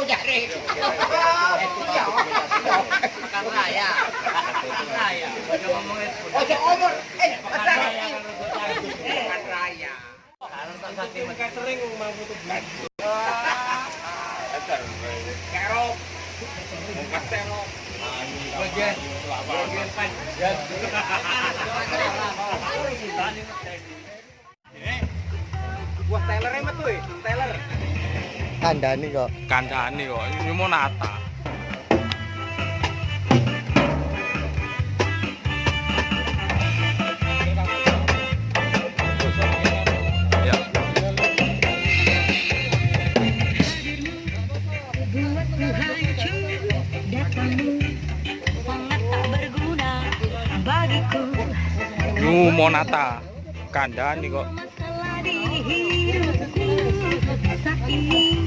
Ya jare. Makan raya. Makan raya. Ojo ngomong itu. Ojo ngomong. Eh, Catering. Mukas. Bagian bagian. Wah, Taylor emet tuh, Taylor. Kandani kok. kandhane kok ini mau nata. Bagiku Lu mau nata. Kok. saat ini sulitku semua